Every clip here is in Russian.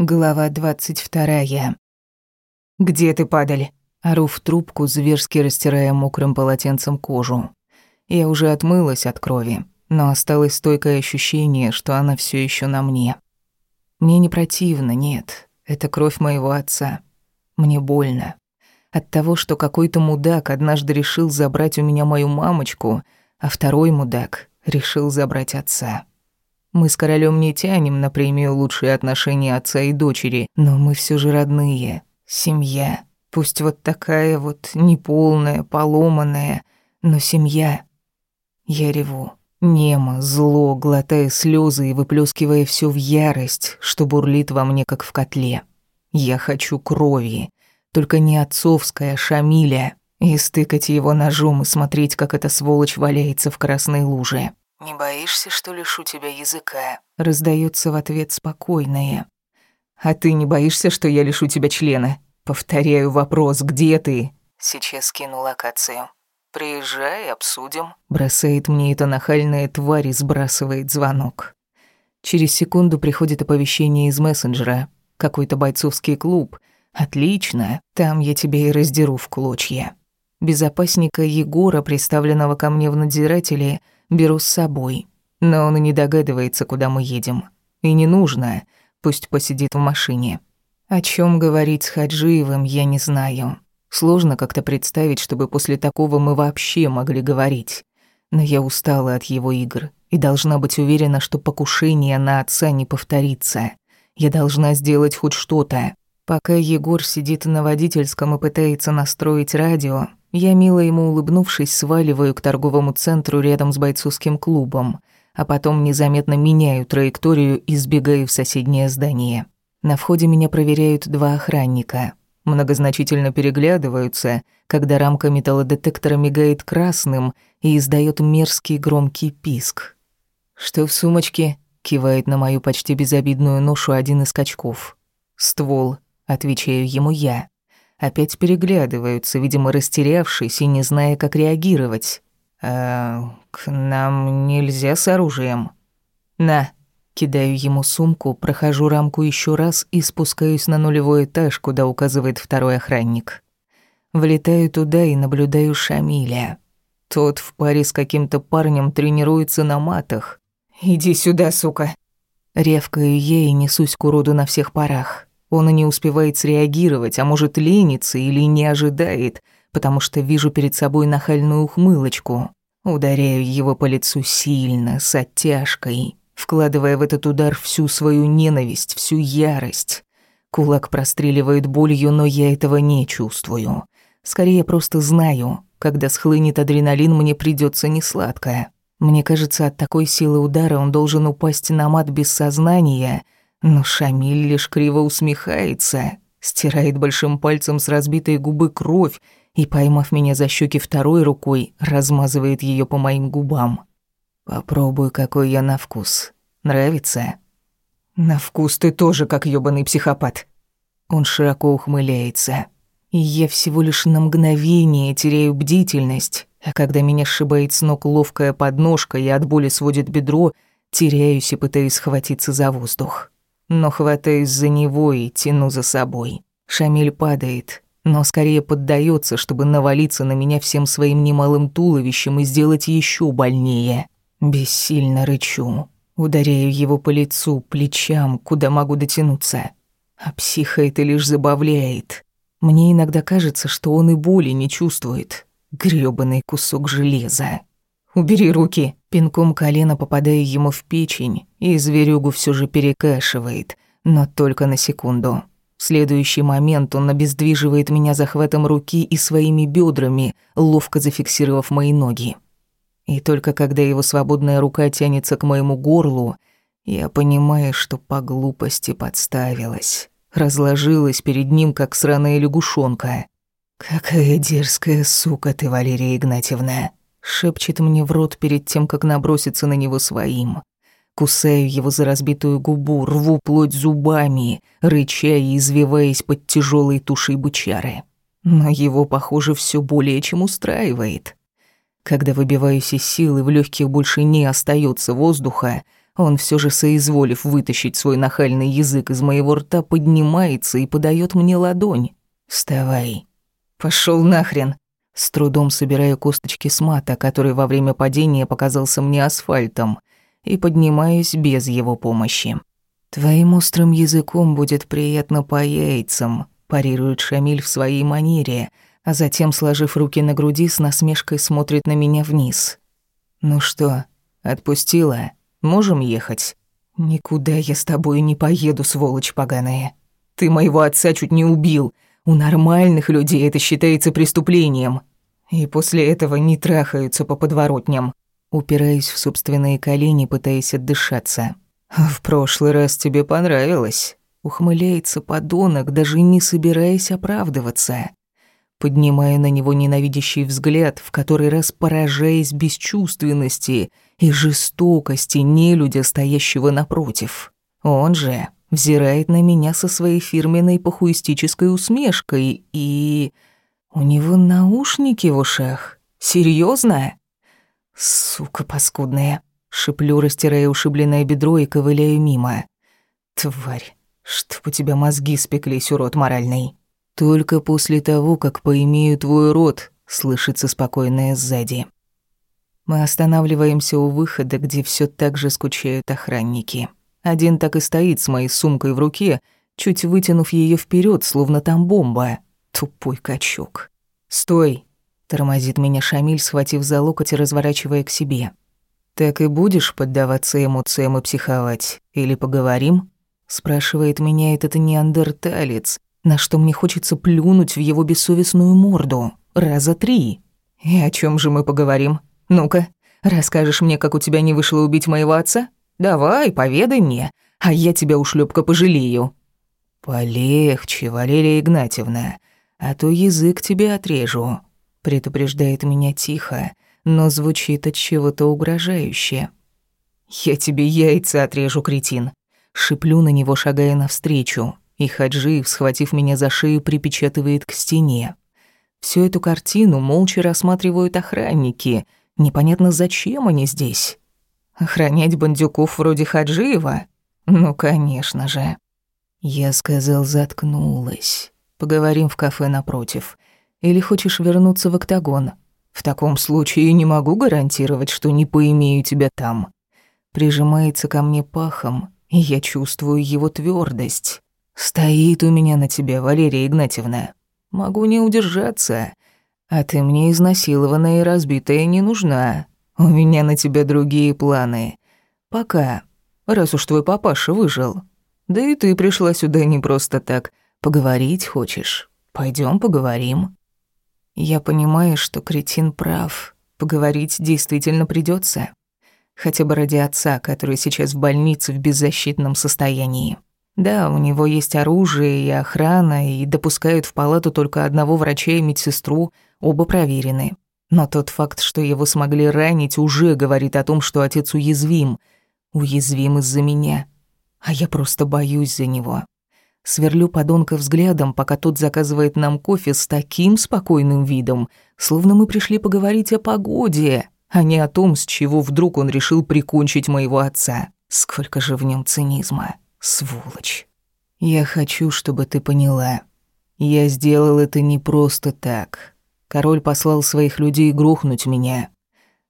Глава двадцать вторая. «Где ты, падаль?» Ору в трубку, зверски растирая мокрым полотенцем кожу. Я уже отмылась от крови, но осталось стойкое ощущение, что она все еще на мне. Мне не противно, нет. Это кровь моего отца. Мне больно. От того, что какой-то мудак однажды решил забрать у меня мою мамочку, а второй мудак решил забрать отца. Мы с королем не тянем на премию «Лучшие отношения отца и дочери», но мы все же родные. Семья. Пусть вот такая вот неполная, поломанная, но семья. Я реву. Немо, зло, глотая слезы и выплескивая все в ярость, что бурлит во мне, как в котле. Я хочу крови. Только не отцовская, Шамиля. И стыкать его ножом и смотреть, как эта сволочь валяется в красной луже. «Не боишься, что лишу тебя языка?» Раздается в ответ спокойное. «А ты не боишься, что я лишу тебя члена?» Повторяю вопрос, где ты? Сейчас скину локацию. Приезжай, обсудим. Бросает мне эта нахальная тварь и сбрасывает звонок. Через секунду приходит оповещение из мессенджера. Какой-то бойцовский клуб. Отлично, там я тебя и раздеру в клочья. Безопасника Егора, представленного ко мне в надзирателе, беру с собой. Но он и не догадывается, куда мы едем. И не нужно, пусть посидит в машине. О чем говорить с Хаджиевым, я не знаю. Сложно как-то представить, чтобы после такого мы вообще могли говорить. Но я устала от его игр и должна быть уверена, что покушение на отца не повторится. Я должна сделать хоть что-то. Пока Егор сидит на водительском и пытается настроить радио, я, мило ему улыбнувшись, сваливаю к торговому центру рядом с бойцовским клубом, а потом незаметно меняю траекторию и сбегаю в соседнее здание. На входе меня проверяют два охранника. Многозначительно переглядываются, когда рамка металлодетектора мигает красным и издает мерзкий громкий писк. «Что в сумочке?» — кивает на мою почти безобидную ношу один из качков. «Ствол», — отвечаю ему я опять переглядываются, видимо, растерявшись и не зная, как реагировать. «А к нам нельзя с оружием?» «На». Кидаю ему сумку, прохожу рамку еще раз и спускаюсь на нулевой этаж, куда указывает второй охранник. Влетаю туда и наблюдаю Шамиля. Тот в паре с каким-то парнем тренируется на матах. «Иди сюда, сука!» Ревкаю я и несусь к уроду на всех парах. Он и не успевает среагировать, а может ленится или не ожидает, потому что вижу перед собой нахальную ухмылочку. Ударяю его по лицу сильно, с оттяжкой, вкладывая в этот удар всю свою ненависть, всю ярость. Кулак простреливает болью, но я этого не чувствую. Скорее просто знаю, когда схлынет адреналин, мне придется несладко. Мне кажется, от такой силы удара он должен упасть на мат без сознания — но Шамиль лишь криво усмехается, стирает большим пальцем с разбитой губы кровь и, поймав меня за щеки второй рукой, размазывает ее по моим губам. «Попробуй, какой я на вкус. Нравится?» «На вкус ты тоже как ёбаный психопат». Он широко ухмыляется. И я всего лишь на мгновение теряю бдительность, а когда меня сшибает с ног ловкая подножка и от боли сводит бедро, теряюсь и пытаюсь схватиться за воздух но хватаюсь за него и тяну за собой. Шамиль падает, но скорее поддается, чтобы навалиться на меня всем своим немалым туловищем и сделать еще больнее. Бессильно рычу, ударяю его по лицу, плечам, куда могу дотянуться. А психа это лишь забавляет. Мне иногда кажется, что он и боли не чувствует. Грёбаный кусок железа. «Убери руки!» Пинком колена попадая ему в печень, и зверюгу все же перекашивает, но только на секунду. В следующий момент он обездвиживает меня захватом руки и своими бедрами, ловко зафиксировав мои ноги. И только когда его свободная рука тянется к моему горлу, я понимаю, что по глупости подставилась. Разложилась перед ним, как сраная лягушонка. «Какая дерзкая сука ты, Валерия Игнатьевна!» Шепчет мне в рот перед тем, как наброситься на него своим. Кусаю его за разбитую губу, рву плоть зубами, рыча и извиваясь под тяжелой тушей бычары. Но его, похоже, все более чем устраивает. Когда выбиваюсь из силы, в легких больше не остается воздуха, он все же соизволив вытащить свой нахальный язык из моего рта, поднимается и подает мне ладонь. «Вставай». Пошел нахрен. С трудом собираю косточки с мата, который во время падения показался мне асфальтом, и поднимаюсь без его помощи. «Твоим острым языком будет приятно по яйцам», парирует Шамиль в своей манере, а затем, сложив руки на груди, с насмешкой смотрит на меня вниз. «Ну что, отпустила? Можем ехать?» «Никуда я с тобой не поеду, сволочь поганая. Ты моего отца чуть не убил. У нормальных людей это считается преступлением. И после этого не трахаются по подворотням». Упираюсь в собственные колени, пытаясь отдышаться. «В прошлый раз тебе понравилось». Ухмыляется подонок, даже не собираясь оправдываться. Поднимая на него ненавидящий взгляд, в который раз поражаясь бесчувственности и жестокости нелюдя, стоящего напротив. Он же взирает на меня со своей фирменной похуистической усмешкой и... У него наушники в ушах. Серьезно? Сука паскудная. Шиплю, растирая ушибленное бедро и ковыляю мимо. Тварь, чтоб у тебя мозги спеклись, урод моральный. Только после того, как поимею твой рот, слышится спокойное сзади. Мы останавливаемся у выхода, где все так же скучают охранники. Один так и стоит с моей сумкой в руке, чуть вытянув ее вперед, словно там бомба. Тупой качок. «Стой!» — тормозит меня Шамиль, схватив за локоть и разворачивая к себе. «Так и будешь поддаваться эмоциям и психовать? Или поговорим?» Спрашивает меня этот неандерталец, на что мне хочется плюнуть в его бессовестную морду. Раза три. И о чем же мы поговорим? Ну-ка, расскажешь мне, как у тебя не вышло убить моего отца? Давай, поведай мне, а я тебя ушлепка пожалею. Полегче, Валерия Игнатьевна, а то язык тебе отрежу. Предупреждает меня тихо, но звучит от чего-то угрожающе. «Я тебе яйца отрежу, кретин!» Шиплю на него, шагая навстречу, и Хаджиев, схватив меня за шею, припечатывает к стене. Всю эту картину молча рассматривают охранники. Непонятно, зачем они здесь. Охранять бандюков вроде Хаджиева? Ну, конечно же. Я сказал, заткнулась. Поговорим в кафе напротив. Или хочешь вернуться в октагон? В таком случае не могу гарантировать, что не поимею тебя там. Прижимается ко мне пахом, и я чувствую его твердость. Стоит у меня на тебе, Валерия Игнатьевна. Могу не удержаться. А ты мне изнасилованная и разбитая не нужна. У меня на тебя другие планы. Пока. Раз уж твой папаша выжил. Да и ты пришла сюда не просто так. Поговорить хочешь? Пойдем поговорим. Я понимаю, что кретин прав. Поговорить действительно придется, Хотя бы ради отца, который сейчас в больнице в беззащитном состоянии. Да, у него есть оружие и охрана, и допускают в палату только одного врача и медсестру, оба проверены. Но тот факт, что его смогли ранить, уже говорит о том, что отец уязвим. Уязвим из-за меня. А я просто боюсь за него. Сверлю подонка взглядом, пока тот заказывает нам кофе с таким спокойным видом, словно мы пришли поговорить о погоде, а не о том, с чего вдруг он решил прикончить моего отца. Сколько же в нем цинизма, сволочь. Я хочу, чтобы ты поняла. Я сделал это не просто так. Король послал своих людей грохнуть меня.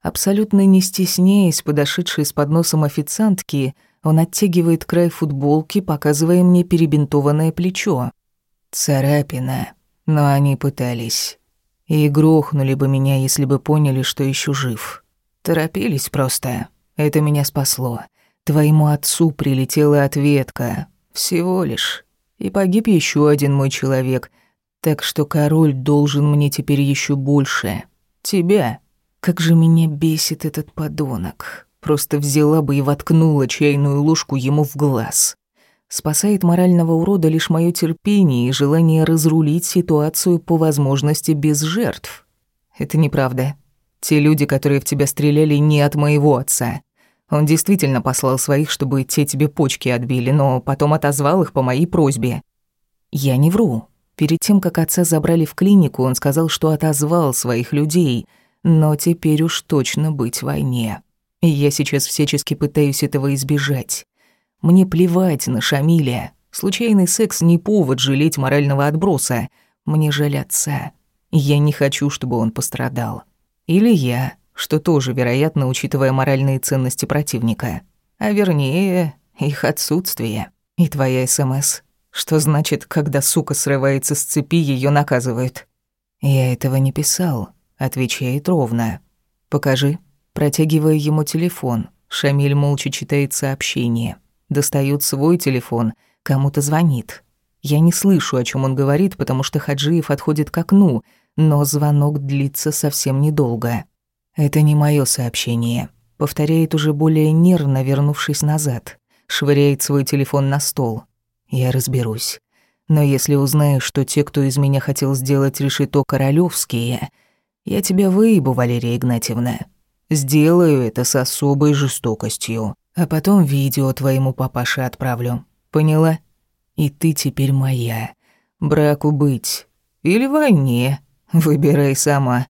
Абсолютно не стесняясь подошедшей с подносом официантки, он оттягивает край футболки, показывая мне перебинтованное плечо. Царапина. Но они пытались. И грохнули бы меня, если бы поняли, что еще жив. Торопились просто. Это меня спасло. Твоему отцу прилетела ответка. Всего лишь. И погиб еще один мой человек. Так что король должен мне теперь еще больше. Тебя. Как же меня бесит этот подонок просто взяла бы и воткнула чайную ложку ему в глаз. Спасает морального урода лишь мое терпение и желание разрулить ситуацию по возможности без жертв. Это неправда. Те люди, которые в тебя стреляли, не от моего отца. Он действительно послал своих, чтобы те тебе почки отбили, но потом отозвал их по моей просьбе. Я не вру. Перед тем, как отца забрали в клинику, он сказал, что отозвал своих людей, но теперь уж точно быть в войне. И я сейчас всячески пытаюсь этого избежать. Мне плевать на Шамиля. Случайный секс не повод жалеть морального отброса. Мне жаль отца. Я не хочу, чтобы он пострадал. Или я, что тоже вероятно, учитывая моральные ценности противника. А вернее, их отсутствие. И твоя СМС. Что значит, когда сука срывается с цепи, ее наказывают? Я этого не писал, отвечает ровно. Покажи. Протягивая ему телефон. Шамиль молча читает сообщение. Достает свой телефон, кому-то звонит. Я не слышу, о чем он говорит, потому что Хаджиев отходит к окну, но звонок длится совсем недолго. Это не мое сообщение. Повторяет уже более нервно, вернувшись назад. Швыряет свой телефон на стол. Я разберусь. Но если узнаешь, что те, кто из меня хотел сделать решето королевские, я тебя выебу, Валерия Игнатьевна. Сделаю это с особой жестокостью. А потом видео твоему папаше отправлю. Поняла? И ты теперь моя. Браку быть. Или войне. Выбирай сама.